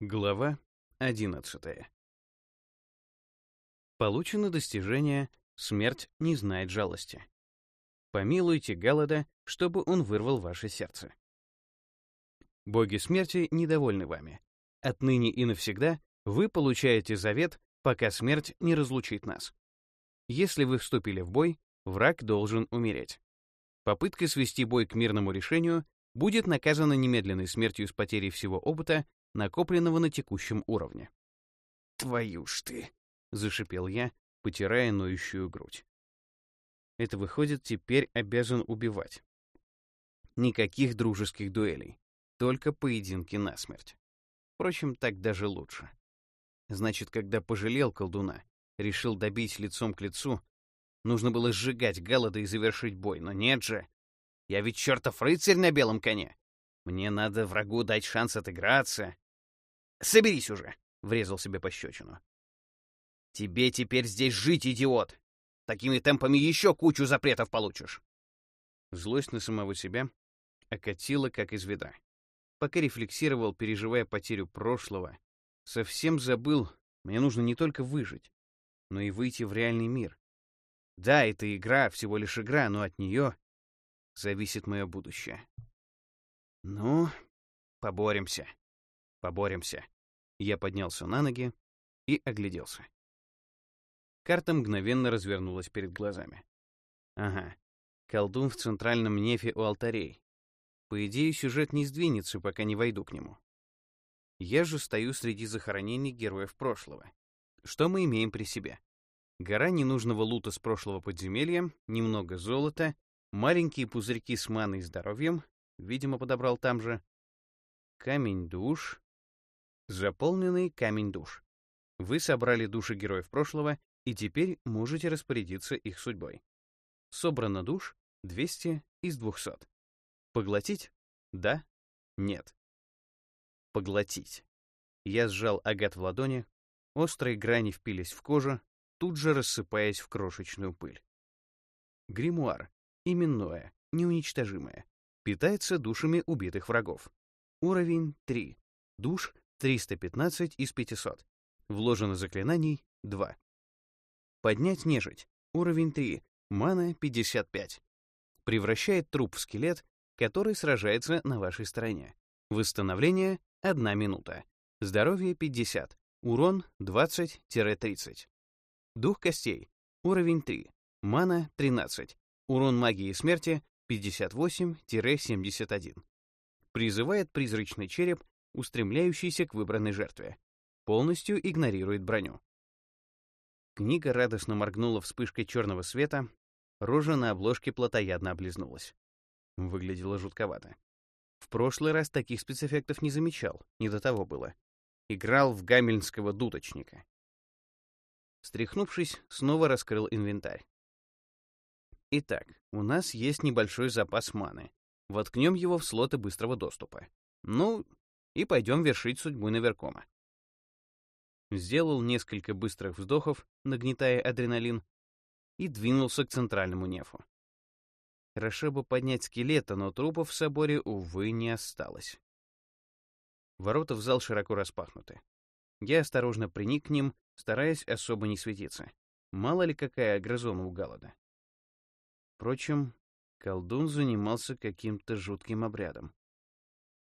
Глава 11. Получено достижение «Смерть не знает жалости». Помилуйте Галлада, чтобы он вырвал ваше сердце. Боги смерти недовольны вами. Отныне и навсегда вы получаете завет, пока смерть не разлучит нас. Если вы вступили в бой, враг должен умереть. Попытка свести бой к мирному решению будет наказана немедленной смертью с потерей всего опыта накопленного на текущем уровне. «Твою ж ты!» — зашипел я, потирая ноющую грудь. Это выходит, теперь обязан убивать. Никаких дружеских дуэлей, только поединки насмерть. Впрочем, так даже лучше. Значит, когда пожалел колдуна, решил добить лицом к лицу, нужно было сжигать Галлада и завершить бой, но нет же. Я ведь чертов рыцарь на белом коне. Мне надо врагу дать шанс отыграться, Соберись уже!» — врезал себе пощечину. «Тебе теперь здесь жить, идиот! Такими темпами еще кучу запретов получишь!» Злость на самого себя окатила, как из ведра. Пока рефлексировал, переживая потерю прошлого, совсем забыл, мне нужно не только выжить, но и выйти в реальный мир. Да, это игра, всего лишь игра, но от нее зависит мое будущее. Ну, поборемся. Поборемся. Я поднялся на ноги и огляделся. Карта мгновенно развернулась перед глазами. Ага, колдун в центральном нефе у алтарей. По идее, сюжет не сдвинется, пока не войду к нему. Я же стою среди захоронений героев прошлого. Что мы имеем при себе? Гора ненужного лута с прошлого подземелья, немного золота, маленькие пузырьки с маной и здоровьем, видимо, подобрал там же, камень душ, Заполненный камень душ. Вы собрали души героев прошлого и теперь можете распорядиться их судьбой. Собрано душ 200 из 200. Поглотить? Да? Нет. Поглотить. Я сжал агат в ладони, острые грани впились в кожу, тут же рассыпаясь в крошечную пыль. Гримуар. Именное, неуничтожимое. Питается душами убитых врагов. Уровень 3. Душ 315 из 500. Вложено заклинаний 2. Поднять нежить. Уровень 3. Мана 55. Превращает труп в скелет, который сражается на вашей стороне. Восстановление 1 минута. Здоровье 50. Урон 20-30. Дух костей. Уровень 3. Мана 13. Урон магии смерти 58-71. Призывает призрачный череп устремляющийся к выбранной жертве. Полностью игнорирует броню. Книга радостно моргнула вспышкой черного света, рожа на обложке плотоядно облизнулась. Выглядело жутковато. В прошлый раз таких спецэффектов не замечал, не до того было. Играл в гамельнского дудочника. Стряхнувшись, снова раскрыл инвентарь. Итак, у нас есть небольшой запас маны. Воткнем его в слоты быстрого доступа. Ну, и пойдем вершить судьбу Наверкома. Сделал несколько быстрых вздохов, нагнетая адреналин, и двинулся к центральному нефу. Хорошо бы поднять скелета, но трупов в соборе, увы, не осталось. Ворота в зал широко распахнуты. Я осторожно приник к ним, стараясь особо не светиться. Мало ли какая агрозона у Галлада. Впрочем, колдун занимался каким-то жутким обрядом.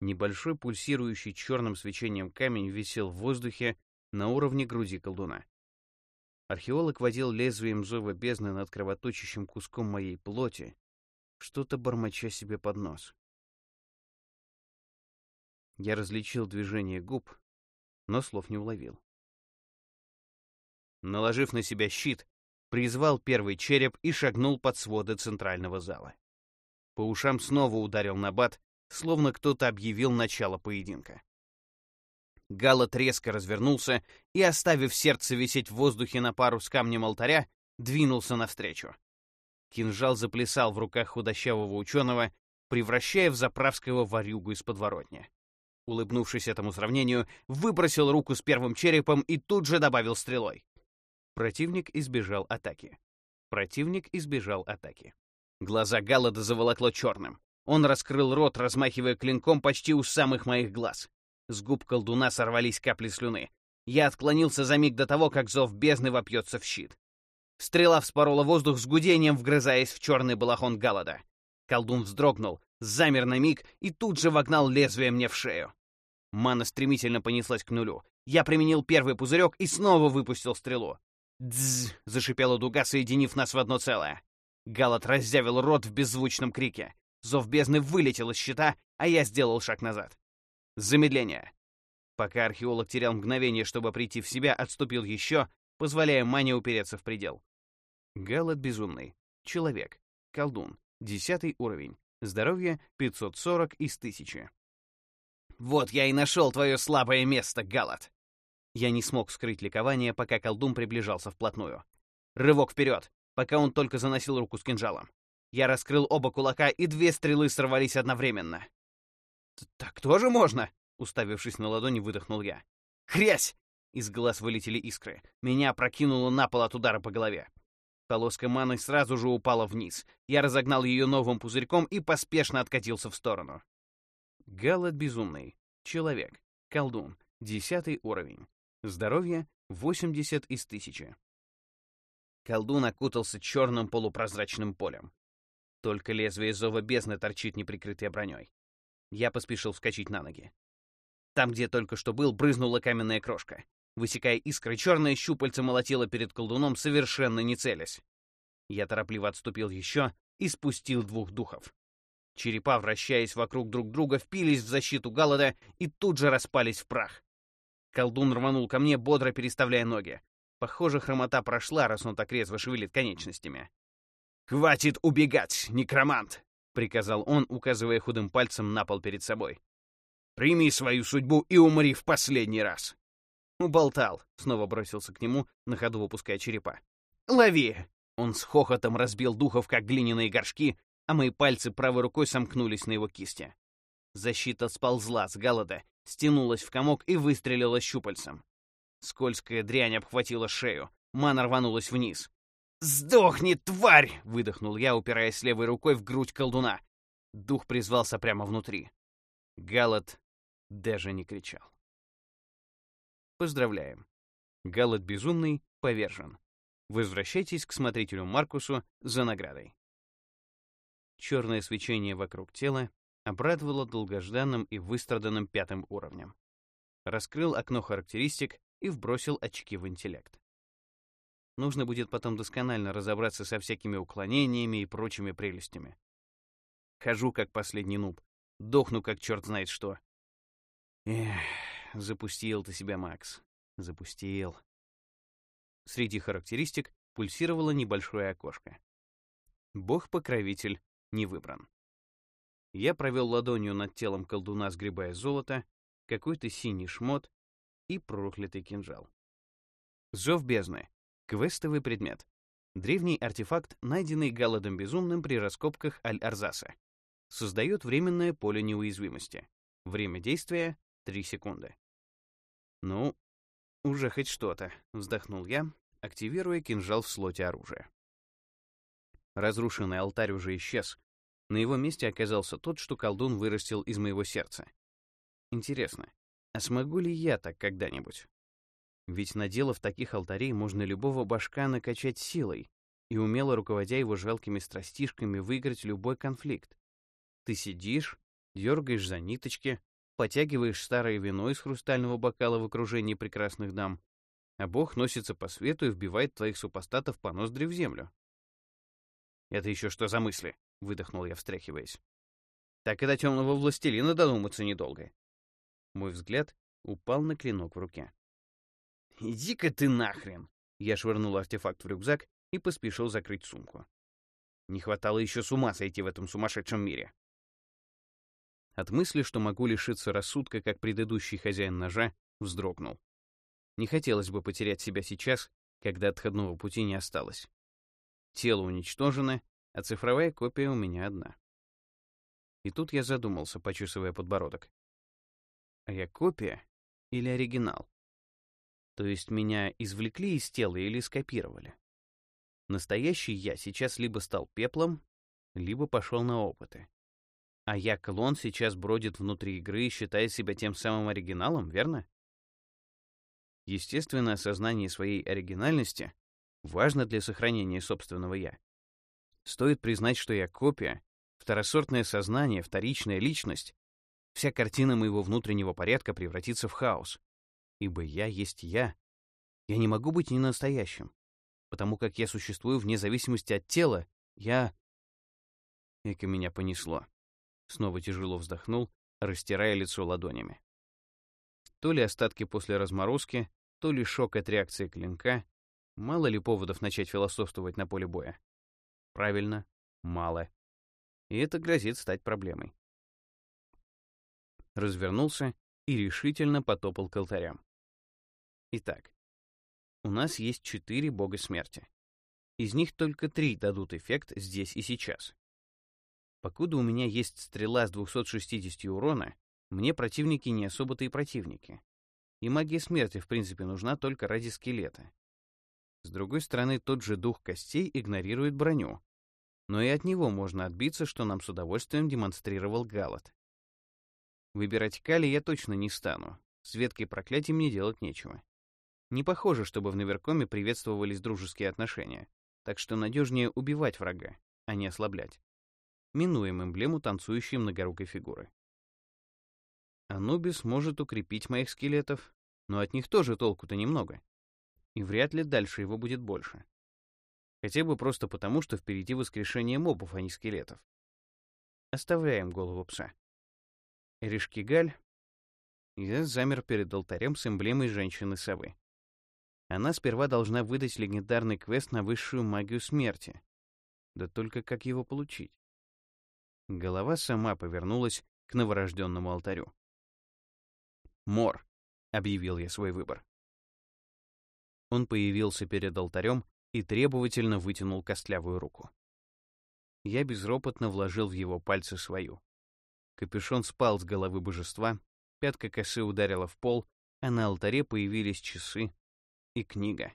Небольшой пульсирующий черным свечением камень висел в воздухе на уровне груди колдуна. Археолог водил лезвием зова бездны над кровоточащим куском моей плоти, что-то бормоча себе под нос. Я различил движение губ, но слов не уловил. Наложив на себя щит, призвал первый череп и шагнул под своды центрального зала. По ушам снова ударил набат, словно кто-то объявил начало поединка. Галат резко развернулся и, оставив сердце висеть в воздухе на пару с камнем алтаря, двинулся навстречу. Кинжал заплясал в руках худощавого ученого, превращая в заправского ворюгу из подворотни. Улыбнувшись этому сравнению, выбросил руку с первым черепом и тут же добавил стрелой. Противник избежал атаки. Противник избежал атаки. Глаза Галлада заволокло черным. Он раскрыл рот, размахивая клинком почти у самых моих глаз. С губ колдуна сорвались капли слюны. Я отклонился за миг до того, как зов бездны вопьется в щит. Стрела вспорола воздух с гудением, вгрызаясь в черный балахон Галада. Колдун вздрогнул, замер на миг и тут же вогнал лезвие мне в шею. Мана стремительно понеслась к нулю. Я применил первый пузырек и снова выпустил стрелу. «Дззз!» — зашипела дуга, соединив нас в одно целое. Галат раззявил рот в беззвучном крике. Зов бездны вылетел из щита, а я сделал шаг назад. Замедление. Пока археолог терял мгновение, чтобы прийти в себя, отступил еще, позволяя мане упереться в предел. Галат безумный. Человек. Колдун. Десятый уровень. Здоровье 540 из 1000. «Вот я и нашел твое слабое место, Галат!» Я не смог скрыть ликование, пока колдун приближался вплотную. Рывок вперед, пока он только заносил руку с кинжалом. Я раскрыл оба кулака, и две стрелы сорвались одновременно. «Так тоже можно?» — уставившись на ладони, выдохнул я. «Хрясь!» — из глаз вылетели искры. Меня прокинуло на пол от удара по голове. Полоска маны сразу же упала вниз. Я разогнал ее новым пузырьком и поспешно откатился в сторону. Галат безумный. Человек. Колдун. Десятый уровень. Здоровье 80 из 1000. Колдун окутался черным полупрозрачным полем. Только лезвие зова бездны торчит неприкрытой броней. Я поспешил вскочить на ноги. Там, где только что был, брызнула каменная крошка. Высекая искры, черное щупальце молотило перед колдуном, совершенно не целясь. Я торопливо отступил еще и спустил двух духов. Черепа, вращаясь вокруг друг друга, впились в защиту Галлада и тут же распались в прах. Колдун рванул ко мне, бодро переставляя ноги. Похоже, хромота прошла, раз он так резво шевелит конечностями. «Хватит убегать, некромант!» — приказал он, указывая худым пальцем на пол перед собой. «Прими свою судьбу и умри в последний раз!» «Уболтал!» — снова бросился к нему, на ходу выпуская черепа. «Лови!» Он с хохотом разбил духов, как глиняные горшки, а мои пальцы правой рукой сомкнулись на его кисти. Защита сползла с голода, стянулась в комок и выстрелила щупальцем. Скользкая дрянь обхватила шею, мана рванулась вниз. «Сдохни, тварь!» — выдохнул я, упираясь левой рукой в грудь колдуна. Дух призвался прямо внутри. Галат даже не кричал. Поздравляем. Галат Безумный повержен. Возвращайтесь к смотрителю Маркусу за наградой. Черное свечение вокруг тела обрадовало долгожданным и выстраданным пятым уровнем. Раскрыл окно характеристик и вбросил очки в интеллект. Нужно будет потом досконально разобраться со всякими уклонениями и прочими прелестями. Хожу как последний нуб, дохну как черт знает что. Эх, запустил ты себя, Макс. Запустил. Среди характеристик пульсировало небольшое окошко. Бог-покровитель не выбран. Я провел ладонью над телом колдуна, сгребая золото, какой-то синий шмот и проклятый кинжал. Зов бездны. Квестовый предмет. Древний артефакт, найденный Галадом Безумным при раскопках Аль-Арзаса. Создает временное поле неуязвимости. Время действия — 3 секунды. Ну, уже хоть что-то, вздохнул я, активируя кинжал в слоте оружия. Разрушенный алтарь уже исчез. На его месте оказался тот, что колдун вырастил из моего сердца. Интересно, а смогу ли я так когда-нибудь? Ведь наделав таких алтарей, можно любого башка накачать силой и умело руководя его жалкими страстишками выиграть любой конфликт. Ты сидишь, дергаешь за ниточки, потягиваешь старое вино из хрустального бокала в окружении прекрасных дам, а Бог носится по свету и вбивает твоих супостатов по ноздри в землю. «Это еще что за мысли?» — выдохнул я, встряхиваясь. «Так и до темного властелина додуматься недолго». Мой взгляд упал на клинок в руке. «Иди-ка ты нахрен!» Я швырнул артефакт в рюкзак и поспешил закрыть сумку. Не хватало еще с ума сойти в этом сумасшедшем мире. От мысли, что могу лишиться рассудка, как предыдущий хозяин ножа, вздрогнул. Не хотелось бы потерять себя сейчас, когда отходного пути не осталось. Тело уничтожено, а цифровая копия у меня одна. И тут я задумался, почесывая подбородок. А я копия или оригинал? То есть меня извлекли из тела или скопировали? Настоящий я сейчас либо стал пеплом, либо пошел на опыты. А я, клон, сейчас бродит внутри игры и считает себя тем самым оригиналом, верно? Естественно, осознание своей оригинальности важно для сохранения собственного «я». Стоит признать, что я копия, второсортное сознание, вторичная личность, вся картина моего внутреннего порядка превратится в хаос. Ибо я есть я. Я не могу быть ненастоящим. Потому как я существую вне зависимости от тела, я... Эко меня понесло. Снова тяжело вздохнул, растирая лицо ладонями. То ли остатки после разморозки, то ли шок от реакции клинка. Мало ли поводов начать философствовать на поле боя? Правильно, мало. И это грозит стать проблемой. Развернулся и решительно потопал к алтарям. Итак, у нас есть четыре бога смерти. Из них только три дадут эффект здесь и сейчас. Покуда у меня есть стрела с 260 урона, мне противники не особо-то и противники. И магия смерти, в принципе, нужна только ради скелета. С другой стороны, тот же дух костей игнорирует броню. Но и от него можно отбиться, что нам с удовольствием демонстрировал Галат. Выбирать Кали я точно не стану. С веткой проклятий мне делать нечего. Не похоже, чтобы в Наверкоме приветствовались дружеские отношения, так что надежнее убивать врага, а не ослаблять минуем эмблему танцующей многорукой фигуры. Анубис может укрепить моих скелетов, но от них тоже толку-то немного. И вряд ли дальше его будет больше. Хотя бы просто потому, что впереди воскрешение мобов, а не скелетов. Оставляем голову пса. Ришкигаль. Я замер перед алтарем с эмблемой женщины-совы. Она сперва должна выдать легендарный квест на высшую магию смерти. Да только как его получить? Голова сама повернулась к новорожденному алтарю. «Мор», — объявил я свой выбор. Он появился перед алтарем и требовательно вытянул костлявую руку. Я безропотно вложил в его пальцы свою. Капюшон спал с головы божества, пятка косы ударила в пол, а на алтаре появились часы и книга.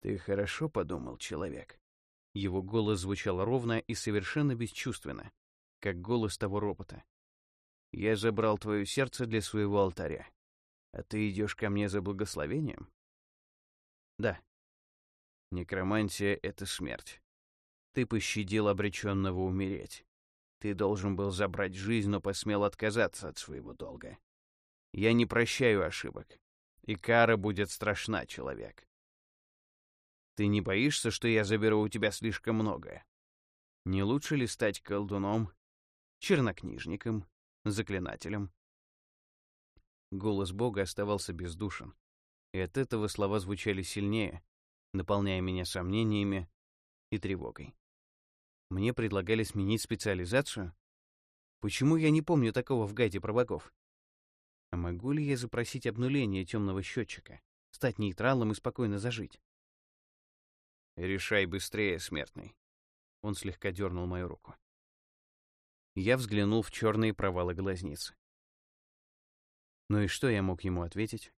«Ты хорошо подумал, человек?» Его голос звучал ровно и совершенно бесчувственно, как голос того робота. «Я забрал твое сердце для своего алтаря. А ты идешь ко мне за благословением?» «Да». «Некромантия — это смерть. Ты пощадил обреченного умереть. Ты должен был забрать жизнь, но посмел отказаться от своего долга. Я не прощаю ошибок, и кара будет страшна, человек. Ты не боишься, что я заберу у тебя слишком много? Не лучше ли стать колдуном, чернокнижником, заклинателем? Голос Бога оставался бездушен, и от этого слова звучали сильнее, наполняя меня сомнениями и тревогой. Мне предлагали сменить специализацию? Почему я не помню такого в гайде про богов? А могу ли я запросить обнуление темного счетчика, стать нейтралом и спокойно зажить? «Решай быстрее, смертный». Он слегка дернул мою руку. Я взглянул в черные провалы глазниц. Ну и что я мог ему ответить?